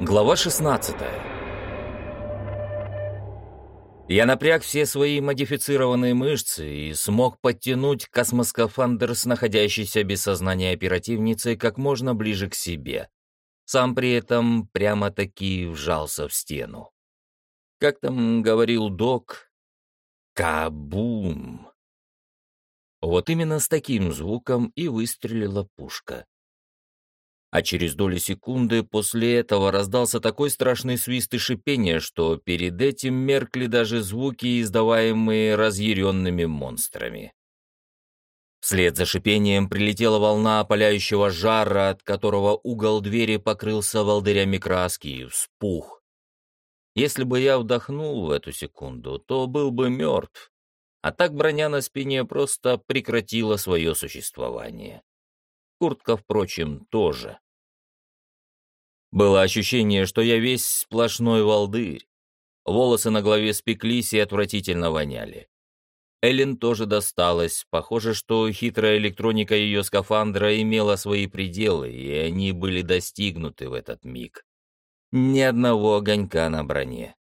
Глава 16 Я напряг все свои модифицированные мышцы и смог подтянуть космоскафандр с находящейся без сознания оперативницей как можно ближе к себе. Сам при этом прямо-таки вжался в стену. Как там говорил док? Кабум! Вот именно с таким звуком и выстрелила пушка. А через доли секунды после этого раздался такой страшный свист и шипение, что перед этим меркли даже звуки, издаваемые разъяренными монстрами. Вслед за шипением прилетела волна опаляющего жара, от которого угол двери покрылся волдырями краски и вспух. Если бы я вдохнул в эту секунду, то был бы мертв, а так броня на спине просто прекратила свое существование. Куртка, впрочем, тоже. Было ощущение, что я весь сплошной волдырь. Волосы на голове спеклись и отвратительно воняли. Эллен тоже досталось. Похоже, что хитрая электроника ее скафандра имела свои пределы, и они были достигнуты в этот миг. Ни одного огонька на броне.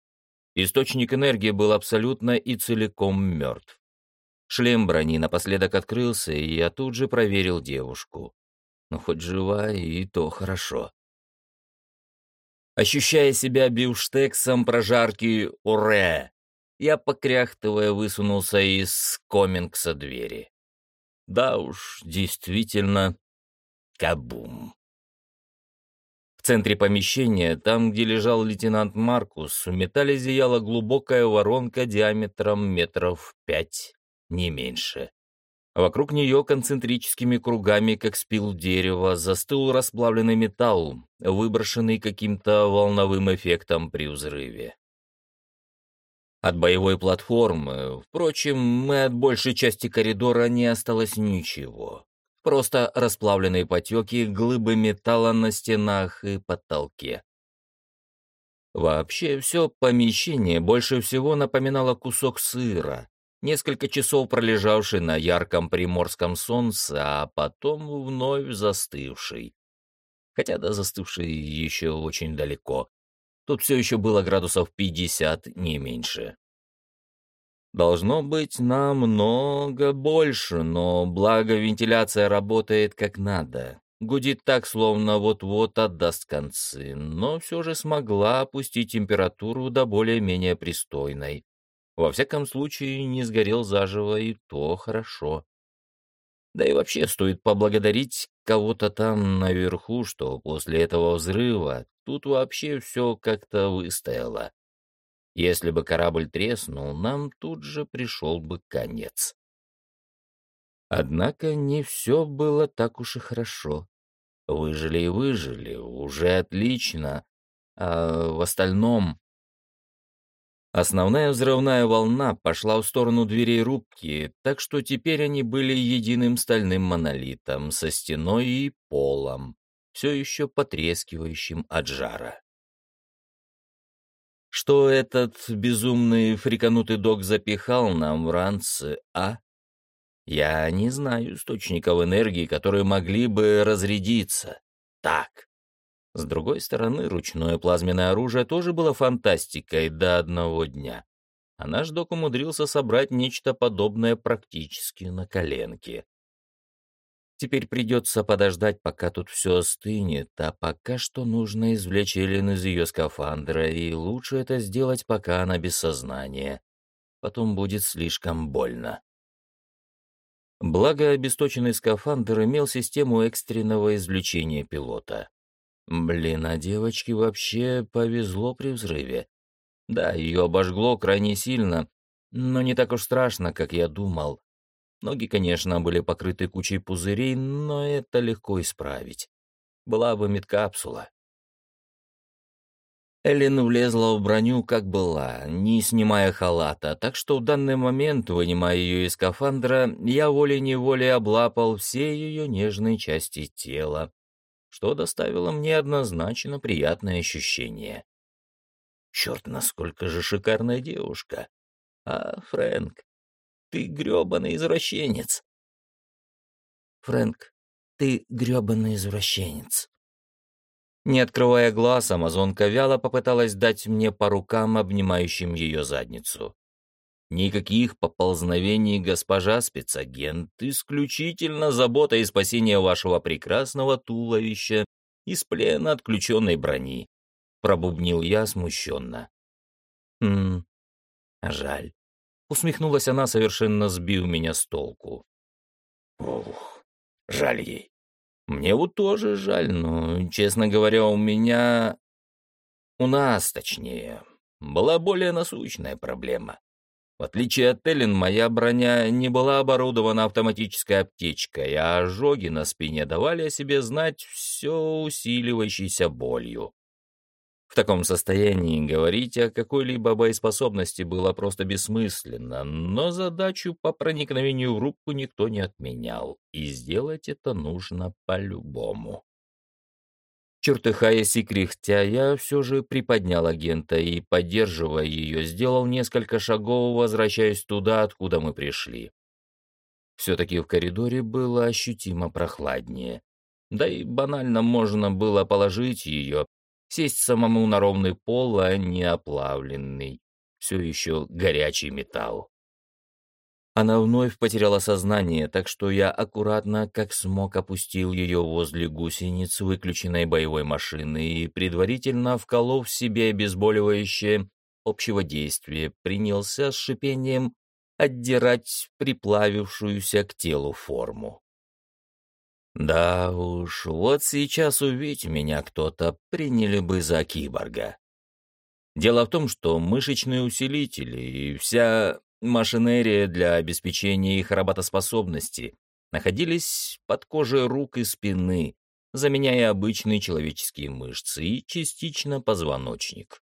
Источник энергии был абсолютно и целиком мертв. Шлем брони напоследок открылся, и я тут же проверил девушку. Ну, хоть жива, и то хорошо. Ощущая себя бифштексом прожарки «Уре!», я, покряхтывая, высунулся из комингса двери. Да уж, действительно, кабум. В центре помещения, там, где лежал лейтенант Маркус, в металле зияла глубокая воронка диаметром метров пять, не меньше. Вокруг нее концентрическими кругами, как спил дерева, застыл расплавленный металл, выброшенный каким-то волновым эффектом при взрыве. От боевой платформы, впрочем, мы от большей части коридора не осталось ничего. Просто расплавленные потеки, глыбы металла на стенах и потолке. Вообще, все помещение больше всего напоминало кусок сыра, несколько часов пролежавший на ярком приморском солнце, а потом вновь застывший. Хотя до застывшей еще очень далеко. Тут все еще было градусов 50, не меньше. Должно быть намного больше, но благо вентиляция работает как надо. Гудит так, словно вот-вот отдаст концы, но все же смогла опустить температуру до более-менее пристойной. Во всяком случае, не сгорел заживо, и то хорошо. Да и вообще стоит поблагодарить кого-то там наверху, что после этого взрыва тут вообще все как-то выстояло. Если бы корабль треснул, нам тут же пришел бы конец. Однако не все было так уж и хорошо. Выжили и выжили, уже отлично. А в остальном Основная взрывная волна пошла в сторону дверей рубки, так что теперь они были единым стальным монолитом со стеной и полом, все еще потрескивающим от жара. Что этот безумный фриканутый док запихал нам в ранцы, а? Я не знаю источников энергии, которые могли бы разрядиться. Так, с другой стороны, ручное плазменное оружие тоже было фантастикой до одного дня. А наш док умудрился собрать нечто подобное практически на коленке. Теперь придется подождать, пока тут все остынет, а пока что нужно извлечь Эллен из ее скафандра, и лучше это сделать, пока она без сознания. Потом будет слишком больно. Благо, обесточенный скафандр имел систему экстренного извлечения пилота. Блин, а девочке вообще повезло при взрыве. Да, ее обожгло крайне сильно, но не так уж страшно, как я думал. Ноги, конечно, были покрыты кучей пузырей, но это легко исправить. Была бы медкапсула. Эллен влезла в броню, как была, не снимая халата, так что в данный момент, вынимая ее из скафандра, я волей-неволей облапал все ее нежные части тела, что доставило мне однозначно приятное ощущение. Черт, насколько же шикарная девушка! А, Фрэнк, ты грёбаный извращенец! Фрэнк, ты грёбаный извращенец! Не открывая глаз, амазонка вяло попыталась дать мне по рукам, обнимающим ее задницу. Никаких поползновений, госпожа спецагент, исключительно забота и спасение вашего прекрасного туловища из плена отключенной брони. Пробубнил я смущенно. «Хм, жаль». Усмехнулась она, совершенно сбив меня с толку. Ух, жаль ей. Мне вот тоже жаль, но, честно говоря, у меня... У нас, точнее, была более насущная проблема. В отличие от Эллен, моя броня не была оборудована автоматической аптечкой, а ожоги на спине давали о себе знать все усиливающейся болью. В таком состоянии говорить о какой-либо боеспособности было просто бессмысленно, но задачу по проникновению в рубку никто не отменял, и сделать это нужно по-любому. Чертыхаясь и кряхтя, я все же приподнял агента и, поддерживая ее, сделал несколько шагов, возвращаясь туда, откуда мы пришли. Все-таки в коридоре было ощутимо прохладнее. Да и банально можно было положить ее, сесть самому на ровный пол, а не оплавленный, все еще горячий металл. Она вновь потеряла сознание, так что я аккуратно, как смог, опустил ее возле гусениц выключенной боевой машины и, предварительно вколов себе обезболивающее общего действия, принялся с шипением отдирать приплавившуюся к телу форму. Да уж, вот сейчас увидеть меня кто-то, приняли бы за киборга. Дело в том, что мышечные усилители и вся машинерия для обеспечения их работоспособности находились под кожей рук и спины, заменяя обычные человеческие мышцы и частично позвоночник.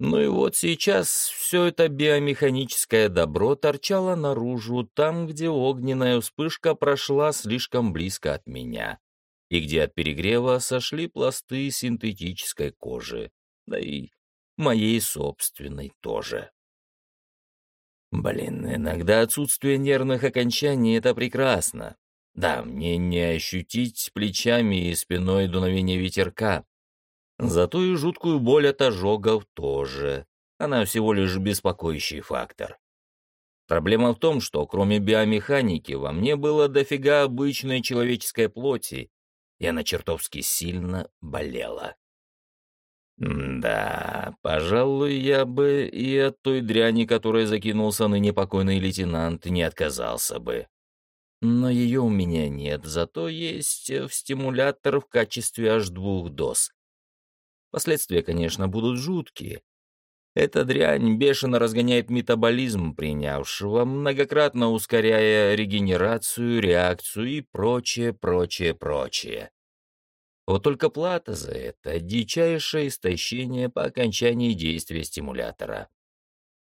Ну и вот сейчас все это биомеханическое добро торчало наружу, там, где огненная вспышка прошла слишком близко от меня, и где от перегрева сошли пласты синтетической кожи, да и моей собственной тоже. Блин, иногда отсутствие нервных окончаний — это прекрасно. Да, мне не ощутить плечами и спиной дуновение ветерка. Зато и жуткую боль от ожогов тоже. Она всего лишь беспокоящий фактор. Проблема в том, что кроме биомеханики во мне было дофига обычной человеческой плоти, и она чертовски сильно болела. Да, пожалуй, я бы и от той дряни, которой закинулся ныне покойный лейтенант, не отказался бы. Но ее у меня нет, зато есть в стимулятор в качестве аж двух доз. Последствия, конечно, будут жуткие. Эта дрянь бешено разгоняет метаболизм принявшего, многократно ускоряя регенерацию, реакцию и прочее, прочее, прочее. Вот только плата за это — дичайшее истощение по окончании действия стимулятора.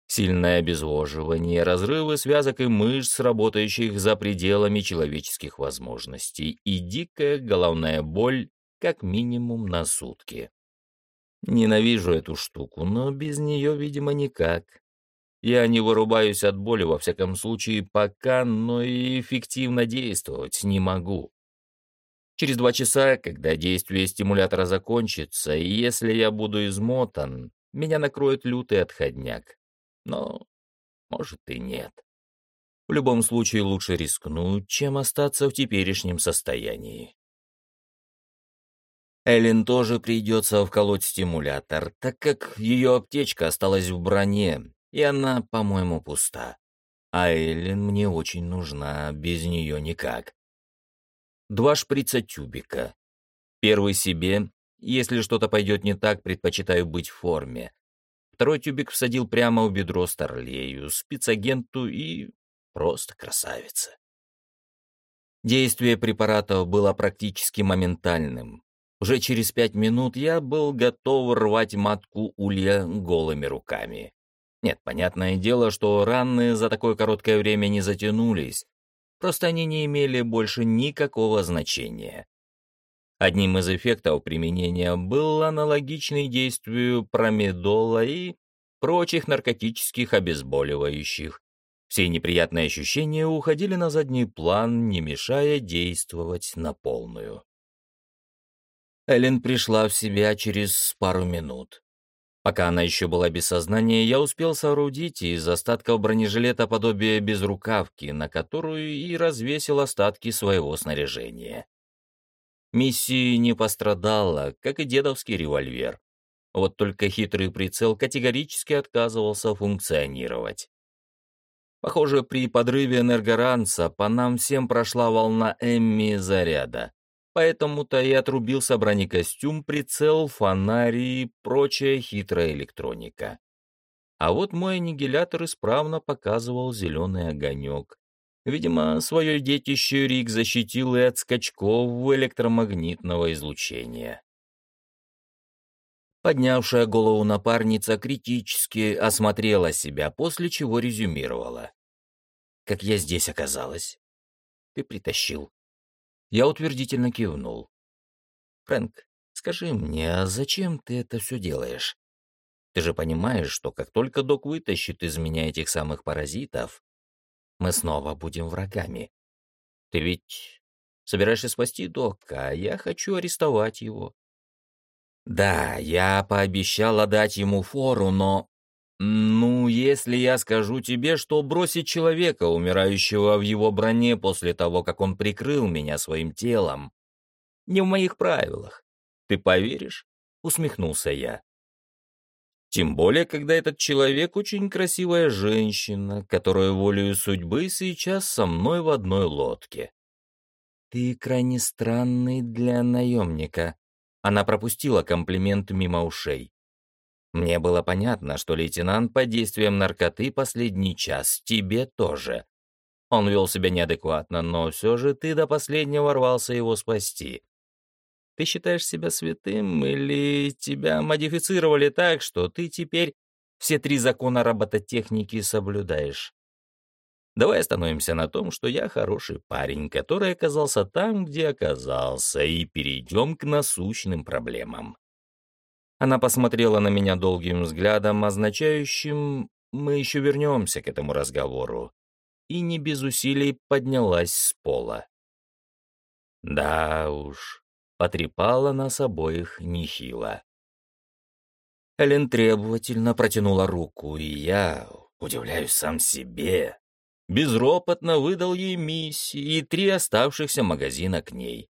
Сильное обезвоживание, разрывы связок и мышц, работающих за пределами человеческих возможностей, и дикая головная боль как минимум на сутки. Ненавижу эту штуку, но без нее, видимо, никак. Я не вырубаюсь от боли, во всяком случае, пока, но и эффективно действовать не могу. Через два часа, когда действие стимулятора закончится, и если я буду измотан, меня накроет лютый отходняк. Но, может, и нет. В любом случае лучше рискнуть, чем остаться в теперешнем состоянии. Эллен тоже придется вколоть стимулятор, так как ее аптечка осталась в броне, и она, по-моему, пуста. А Эллен мне очень нужна, без нее никак два шприца тюбика. Первый себе, если что-то пойдет не так, предпочитаю быть в форме. Второй тюбик всадил прямо в бедро Старлею, спецагенту и просто красавица. Действие препаратов было практически моментальным. Уже через пять минут я был готов рвать матку улья голыми руками. Нет, понятное дело, что раны за такое короткое время не затянулись, просто они не имели больше никакого значения. Одним из эффектов применения был аналогичный действию промедола и прочих наркотических обезболивающих. Все неприятные ощущения уходили на задний план, не мешая действовать на полную. Эллен пришла в себя через пару минут. Пока она еще была без сознания, я успел соорудить из остатков бронежилета подобие безрукавки, на которую и развесил остатки своего снаряжения. Миссия не пострадала, как и дедовский револьвер. Вот только хитрый прицел категорически отказывался функционировать. Похоже, при подрыве энергоранца по нам всем прошла волна Эмми заряда. Поэтому-то и отрубился бронекостюм, прицел, фонарь и прочая хитрая электроника. А вот мой аннигилятор исправно показывал зеленый огонек. Видимо, свое детище Рик защитил и от скачков электромагнитного излучения. Поднявшая голову напарница критически осмотрела себя, после чего резюмировала. «Как я здесь оказалась?» «Ты притащил». Я утвердительно кивнул. «Фрэнк, скажи мне, а зачем ты это все делаешь? Ты же понимаешь, что как только док вытащит из меня этих самых паразитов, мы снова будем врагами. Ты ведь собираешься спасти дока, а я хочу арестовать его. Да, я пообещал отдать ему фору, но... Ну, если я скажу тебе, что бросить человека, умирающего в его броне после того, как он прикрыл меня своим телом, не в моих правилах, ты поверишь? Усмехнулся я. Тем более, когда этот человек очень красивая женщина, которая волею судьбы сейчас со мной в одной лодке. Ты крайне странный для наемника, она пропустила комплимент мимо ушей. Мне было понятно, что лейтенант под действием наркоты последний час, тебе тоже. Он вел себя неадекватно, но все же ты до последнего рвался его спасти. Ты считаешь себя святым или тебя модифицировали так, что ты теперь все три закона робототехники соблюдаешь? Давай остановимся на том, что я хороший парень, который оказался там, где оказался, и перейдем к насущным проблемам. Она посмотрела на меня долгим взглядом, означающим «мы еще вернемся к этому разговору», и не без усилий поднялась с пола. Да уж, потрепала нас обоих нехило. Элен требовательно протянула руку, и я, удивляюсь сам себе, безропотно выдал ей миссии и три оставшихся магазина к ней.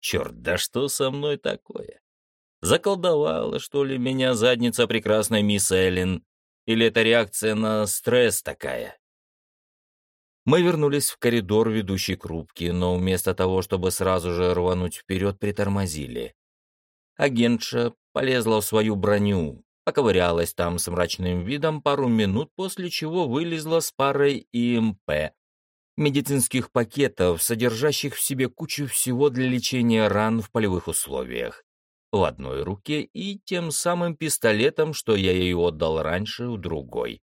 Черт, да что со мной такое? Заколдовала, что ли, меня задница прекрасной мисс Эллен? Или это реакция на стресс такая? Мы вернулись в коридор, ведущий к рубке, но вместо того, чтобы сразу же рвануть вперед, притормозили. Агентша полезла в свою броню, поковырялась там с мрачным видом пару минут, после чего вылезла с парой ИМП, медицинских пакетов, содержащих в себе кучу всего для лечения ран в полевых условиях, в одной руке и тем самым пистолетом, что я ей отдал раньше, в другой.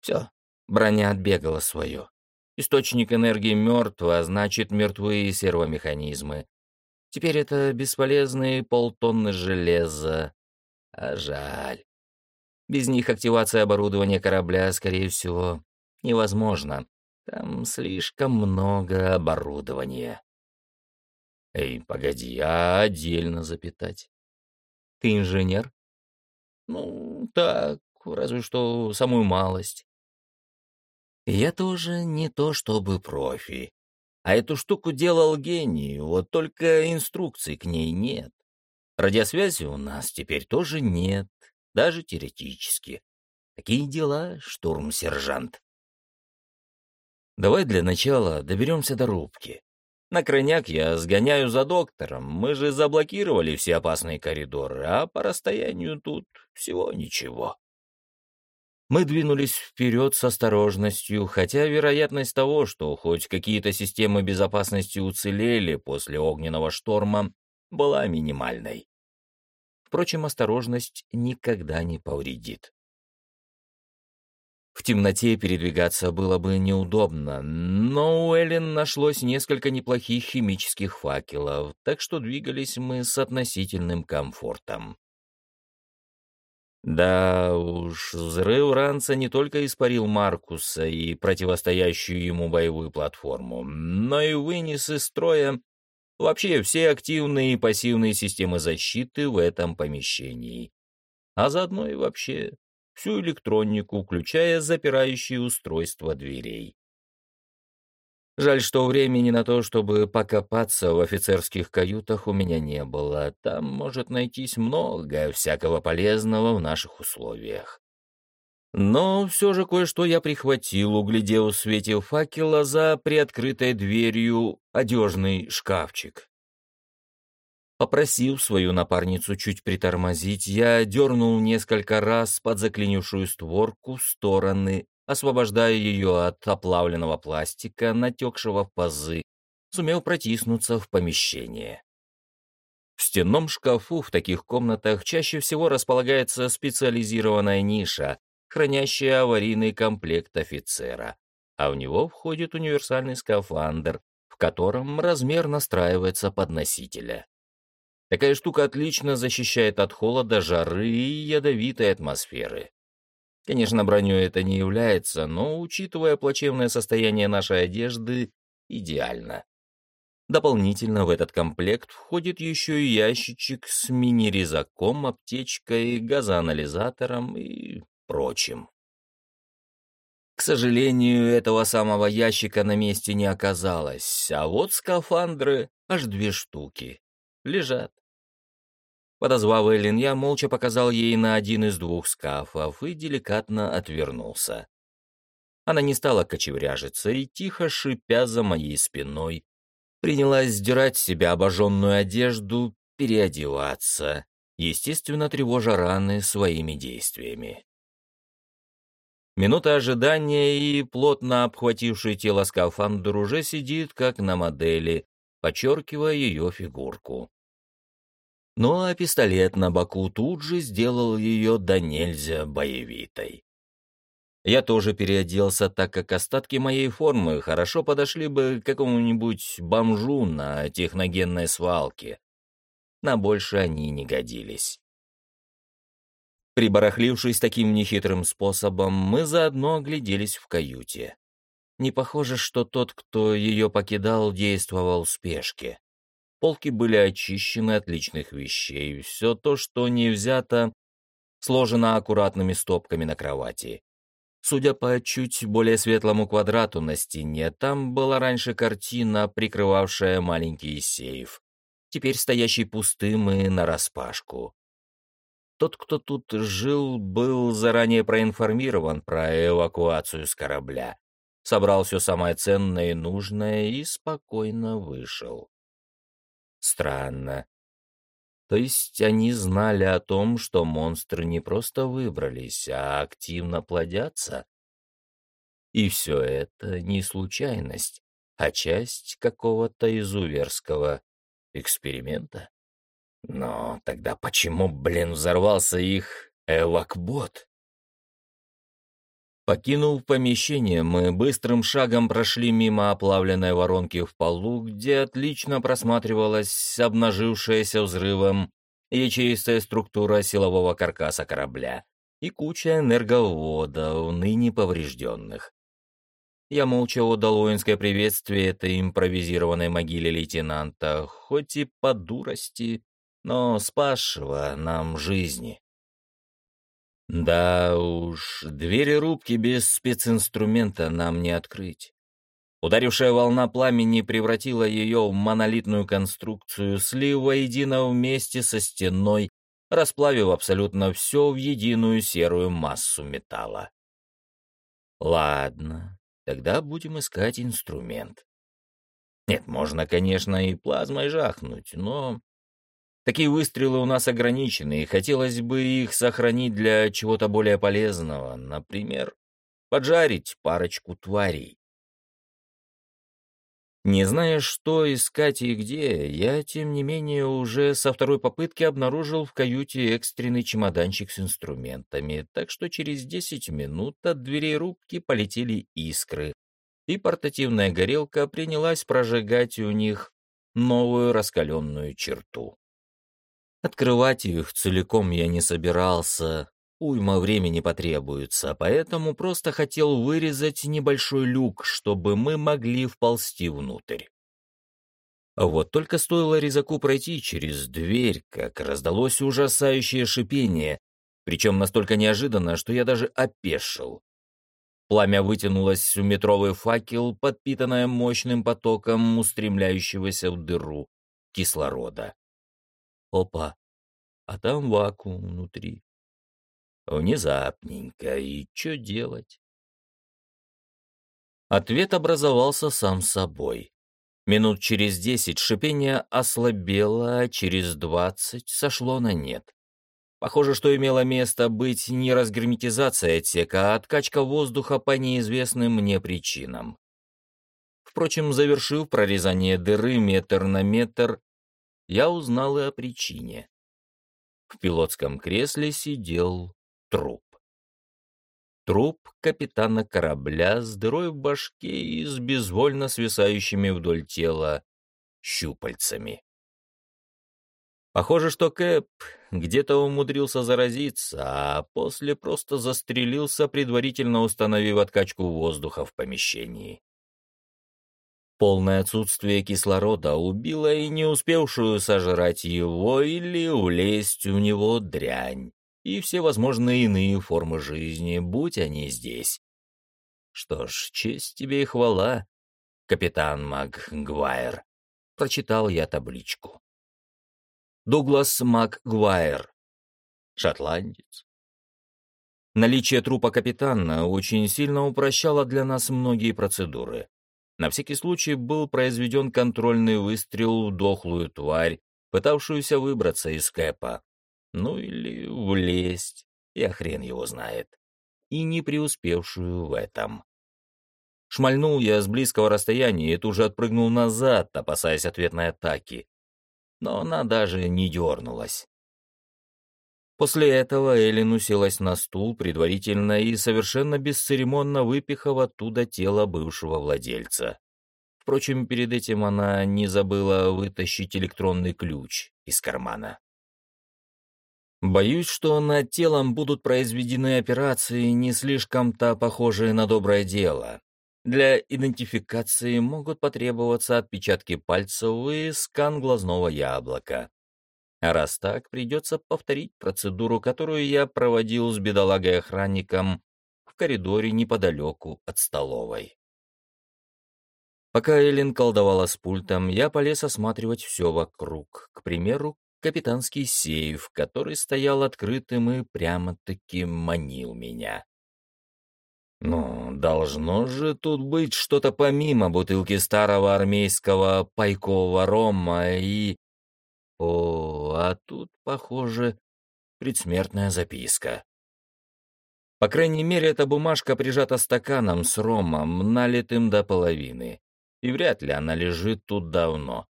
Все, броня отбегала свое. Источник энергии мертв, а значит, мертвые сервомеханизмы. Теперь это бесполезные полтонны железа, а жаль. Без них активация оборудования корабля, скорее всего, невозможна. Там слишком много оборудования. Эй, погоди, а отдельно запитать? Ты инженер? Ну, так, разве что самую малость. Я тоже не то чтобы профи. А эту штуку делал гений, вот только инструкций к ней нет. Радиосвязи у нас теперь тоже нет, даже теоретически. Такие дела, штурм-сержант. Давай для начала доберемся до рубки. На крайняк я сгоняю за доктором, мы же заблокировали все опасные коридоры, а по расстоянию тут всего ничего. Мы двинулись вперед с осторожностью, хотя вероятность того, что хоть какие-то системы безопасности уцелели после огненного шторма, была минимальной. Впрочем, осторожность никогда не повредит. В темноте передвигаться было бы неудобно, но у Эллен нашлось несколько неплохих химических факелов, так что двигались мы с относительным комфортом. Да уж, взрыв ранца не только испарил Маркуса и противостоящую ему боевую платформу, но и вынес из строя Вообще все активные и пассивные системы защиты в этом помещении. А заодно и вообще всю электронику, включая запирающие устройства дверей. Жаль, что времени на то, чтобы покопаться в офицерских каютах у меня не было. Там может найтись много всякого полезного в наших условиях. Но все же кое-что я прихватил, углядел в свете факела за приоткрытой дверью одежный шкафчик. Попросив свою напарницу чуть притормозить, я дернул несколько раз под заклинившую створку стороны освобождая ее от оплавленного пластика, натекшего в пазы, сумел протиснуться в помещение. В стенном шкафу в таких комнатах чаще всего располагается специализированная ниша, хранящая аварийный комплект офицера, а в него входит универсальный скафандр, в котором размер настраивается под носителя. Такая штука отлично защищает от холода, жары и ядовитой атмосферы. Конечно, броней это не является, но, учитывая плачевное состояние нашей одежды, идеально. Дополнительно в этот комплект входит еще и ящичек с мини-резаком, аптечкой, газоанализатором и прочим. К сожалению, этого самого ящика на месте не оказалось, а вот скафандры аж две штуки лежат. Подозвав Эллен, я молча показал ей на один из двух скафов и деликатно отвернулся. Она не стала кочевряжиться и, тихо шипя за моей спиной, принялась сдирать с себя обожженную одежду, переодеваться, естественно, тревожа раны своими действиями. Минута ожидания, и плотно обхвативший тело скафандр уже сидит, как на модели, подчеркивая ее фигурку. Ну а пистолет на боку тут же сделал ее до нельзя боевитой. Я тоже переоделся, так как остатки моей формы хорошо подошли бы какому-нибудь бомжу на техногенной свалке. На больше они не годились. Прибарахлившись таким нехитрым способом, мы заодно огляделись в каюте. Не похоже, что тот, кто ее покидал, действовал в спешке. Полки были очищены от личных вещей, все то, что не взято, сложено аккуратными стопками на кровати. Судя по чуть более светлому квадрату на стене, там была раньше картина, прикрывавшая маленький сейф, теперь стоящий пустым и нараспашку. Тот, кто тут жил, был заранее проинформирован про эвакуацию с корабля, собрал все самое ценное и нужное и спокойно вышел. Странно. То есть они знали о том, что монстры не просто выбрались, а активно плодятся? И все это не случайность, а часть какого-то изуверского эксперимента? Но тогда почему, блин, взорвался их эвакбот? Покинув помещение, мы быстрым шагом прошли мимо оплавленной воронки в полу, где отлично просматривалась обнажившаяся взрывом ячеистая структура силового каркаса корабля и куча энерговодов, ныне поврежденных. Я молча отдал воинское приветствие этой импровизированной могиле лейтенанта, хоть и по дурости, но спасшего нам жизни. Да уж, двери рубки без специнструмента нам не открыть. Ударившая волна пламени превратила ее в монолитную конструкцию, слив воедино вместе со стеной, расплавив абсолютно все в единую серую массу металла. Ладно, тогда будем искать инструмент. Нет, можно, конечно, и плазмой жахнуть, но Такие выстрелы у нас ограничены, и хотелось бы их сохранить для чего-то более полезного, например, поджарить парочку тварей. Не зная, что искать и где, я, тем не менее, уже со второй попытки обнаружил в каюте экстренный чемоданчик с инструментами, так что через десять минут от дверей рубки полетели искры, и портативная горелка принялась прожигать у них новую раскаленную черту. Открывать их целиком я не собирался, уйма времени потребуется, поэтому просто хотел вырезать небольшой люк, чтобы мы могли вползти внутрь. Вот только стоило резаку пройти через дверь, как раздалось ужасающее шипение, причем настолько неожиданно, что я даже опешил. Пламя вытянулось в метровый факел, подпитанное мощным потоком устремляющегося в дыру кислорода. Опа, а там вакуум внутри. Внезапненько, и что делать? Ответ образовался сам собой. Минут через десять шипение ослабело, а через двадцать сошло на нет. Похоже, что имело место быть не разгерметизация отсека, а откачка воздуха по неизвестным мне причинам. Впрочем, завершив прорезание дыры метр на метр, я узнал и о причине. В пилотском кресле сидел труп. Труп капитана корабля с дырой в башке и с безвольно свисающими вдоль тела щупальцами. Похоже, что Кэп где-то умудрился заразиться, а после просто застрелился, предварительно установив откачку воздуха в помещении. Полное отсутствие кислорода убило и не успевшую сожрать его или улезть в него дрянь и все возможные иные формы жизни, будь они здесь. Что ж, честь тебе и хвала, капитан МакГвайр. Прочитал я табличку. Дуглас МакГвайр. Шотландец. Наличие трупа капитана очень сильно упрощало для нас многие процедуры. На всякий случай был произведен контрольный выстрел в дохлую тварь, пытавшуюся выбраться из кэпа. Ну или влезть, я хрен его знает. И не преуспевшую в этом. Шмальнул я с близкого расстояния и тут же отпрыгнул назад, опасаясь ответной атаки. Но она даже не дернулась. После этого Эллен уселась на стул предварительно и совершенно бесцеремонно выпихав оттуда тело бывшего владельца. Впрочем, перед этим она не забыла вытащить электронный ключ из кармана. Боюсь, что над телом будут произведены операции, не слишком-то похожие на доброе дело. Для идентификации могут потребоваться отпечатки пальцев и скан глазного яблока. А раз так, придется повторить процедуру, которую я проводил с бедолагой-охранником в коридоре неподалеку от столовой. Пока Эллен колдовала с пультом, я полез осматривать все вокруг, к примеру, капитанский сейф, который стоял открытым и прямо-таки манил меня. Ну, должно же тут быть что-то помимо бутылки старого армейского пайкового рома и... О, а тут, похоже, предсмертная записка. По крайней мере, эта бумажка прижата стаканом с ромом, налитым до половины, и вряд ли она лежит тут давно.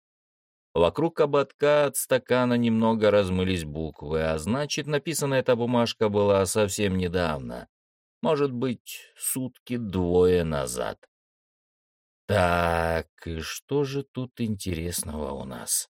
Вокруг ободка от стакана немного размылись буквы, а значит, написана эта бумажка была совсем недавно. Может быть, сутки двое назад. Так, и что же тут интересного у нас?